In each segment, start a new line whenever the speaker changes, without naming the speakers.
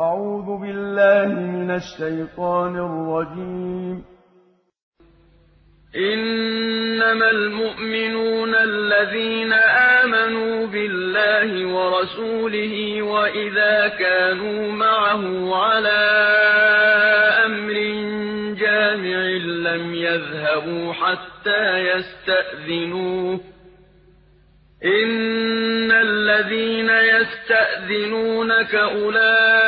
أعوذ بالله من الشيطان الرجيم.
إنما المؤمنون الذين آمنوا بالله ورسوله وإذا كانوا معه على أمر جامع لم يذهبوا حتى يستأذنوه. إن الذين يستأذنونك أولئك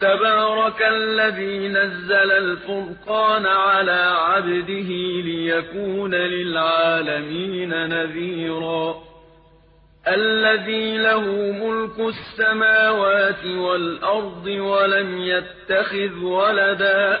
تبارك الذي نزل الفرقان على عبده ليكون للعالمين نذيرا. الذي له ملك السماوات والأرض ولم يتخذ ولدا.